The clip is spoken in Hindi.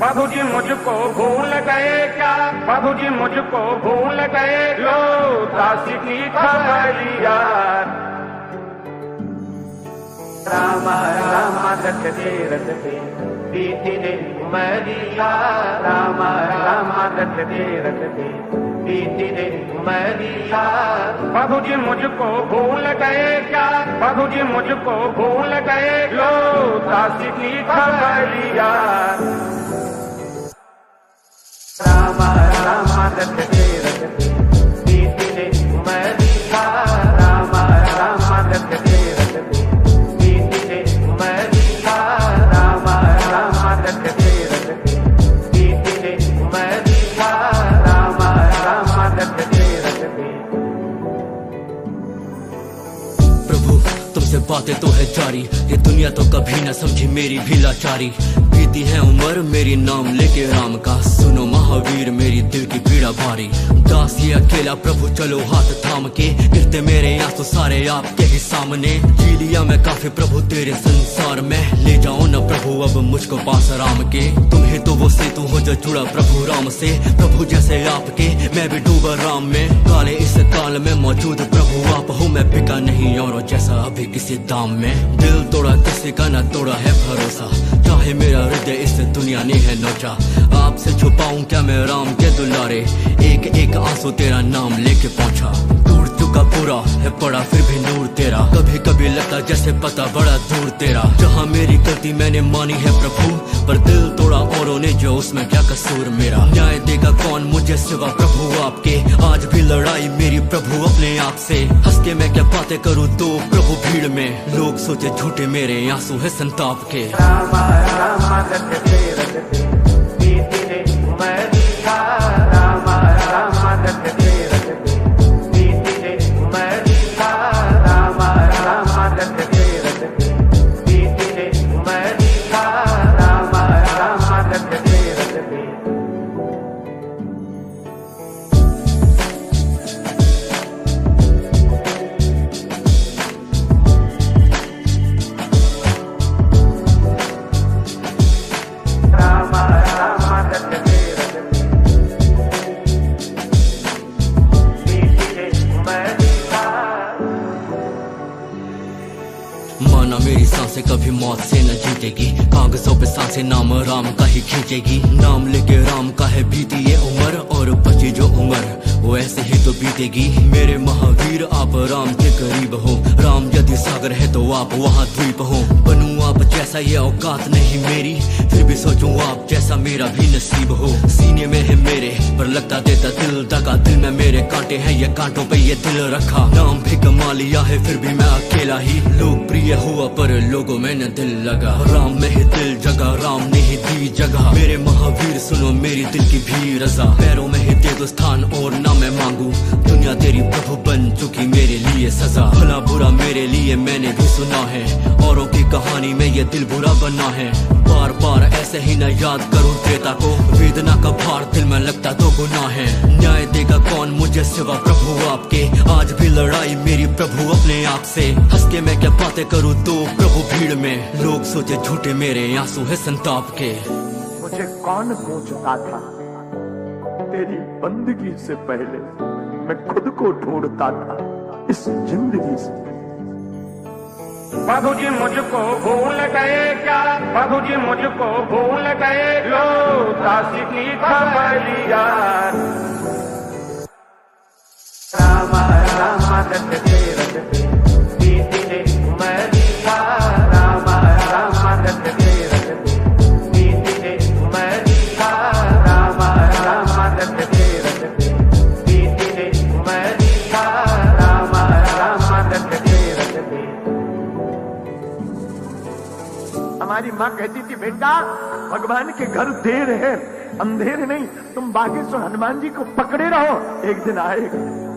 प्रभु जी मुझको भूल गए क्या? बाबू जी मुझको भूल गए लो दासी की खबरिया राम राम रखते रखते बीती ने मरिया राम राम रखते रखते बीती रे उमरिया प्रभु जी मुझको भूल गए क्या? प्रभु जी मुझको भूल गए लो दासी की खबरिया रामा रामा रखते तुमसे बातें तो है जारी। ये दुनिया तो कभी न समझी मेरी भी लाचारी। बीती है उम्र, मेरी नाम लेके राम का। सुनो महावीर, मेरी दिल की पीड़ा भारी। दास ये अकेला, प्रभु चलो हाथ थाम के। गिरते मेरे आँसू सारे आपके ही सामने। जी लिया मैं काफ़ी प्रभु, तेरे संसार में। ले जाओ न प्रभु, अब मुझको पास राम के। तुम्हें तो वो सेतु हो जो जुड़ा प्रभु राम से। प्रभु जैसे आपके, मैं भी डूबा राम में। काले इस काल में मौजूद प्रभु आप हो, मैं बिका नहीं और जैसा अभी किसी दाम में। दिल तोड़ा, किसी का ना तोड़ा है भरोसा। चाहे मेरा हृदय इस दुनिया ने है नोचा। आपसे छुपाऊं क्या मैं राम के दुलारे? एक एक आँसू तेरा नाम लेके पहुँचा। पूरा है पड़ा फिर भी नूर तेरा। कभी कभी लगता जैसे पता बड़ा दूर तेरा। जहाँ मेरी गलती मैंने मानी है प्रभु, पर दिल तोड़ा औरों ने जो उसमें क्या कसूर मेरा। न्याय देगा कौन मुझे सिवा प्रभु आपके। आज भी लड़ाई मेरी प्रभु अपने आप से। हंस के मैं क्या बातें करूँ तो प्रभु भीड़ में? लोग सोचे झूठे मेरे आँसू है संताप के। राम राम साँसें कभी मौत से न जीतेगी। कागजों पे साँसें, नाम राम का ही खींचेगी। नाम लेके राम का है बीती ये उम्र और बची जो उम्र, वो ऐसे ही तो बीतेगी। मेरे महावीर, आप राम के करीब हो। राम यदि सागर है तो आप वहाँ द्वीप हो। बनू आप जैसा ये औकात नहीं मेरी, फिर भी सोचूं आप जैसा मेरा भी नसीब हो। सीने में है मेरे पर लगता देता दिल दगा दिल में मेरे कांटे हैं, ये कांटों पे ये दिल रखा। नाम भी कमा लिया है, फिर भी मैं अकेला ही। लोकप्रिय हुआ, पर लोगों में न दिल लगा। राम में ही दिल जगा, राम ने ही दी जगह। मेरे महावीर, सुनो मेरी दिल की भी रजा। पैरों में ही दे दो स्थान, और ना मैं मांगू। दुनिया तेरी प्रभु बन चुकी, मेरे लिए सजा। भला बुरा मेरे लिए मैंने भी सुना है। औरों की कहानी में ये दिल बुरा बना है। बार बार ऐसे ही न याद करूँ त्रेता को। वेदना का भार दिल में लगता तो गुनाह है। न्याय देगा कौन मुझे सिवा प्रभु आपके? आज भी लड़ाई मेरी प्रभु अपने आप से। हंस के मैं क्या बातें करूँ तो प्रभु भीड़ में? लोग सोचे झूठे मेरे आँसू है संताप के। मुझे कौन पूछता था? तेरी बंदगी से पहले मैं खुद को ढूंढता था। इस ज़िंदगी से। प्रभु जी मुझको भूल गए क्या? बाबू जी मुझको भूल गए। लो, दासी की खबरिया राम हमारी माँ कहती थी, बेटा, भगवान के घर देर है, अंधेर नहीं, तुम बागेश्वर हनुमान जी को पकड़े रहो, एक दिन आएगा।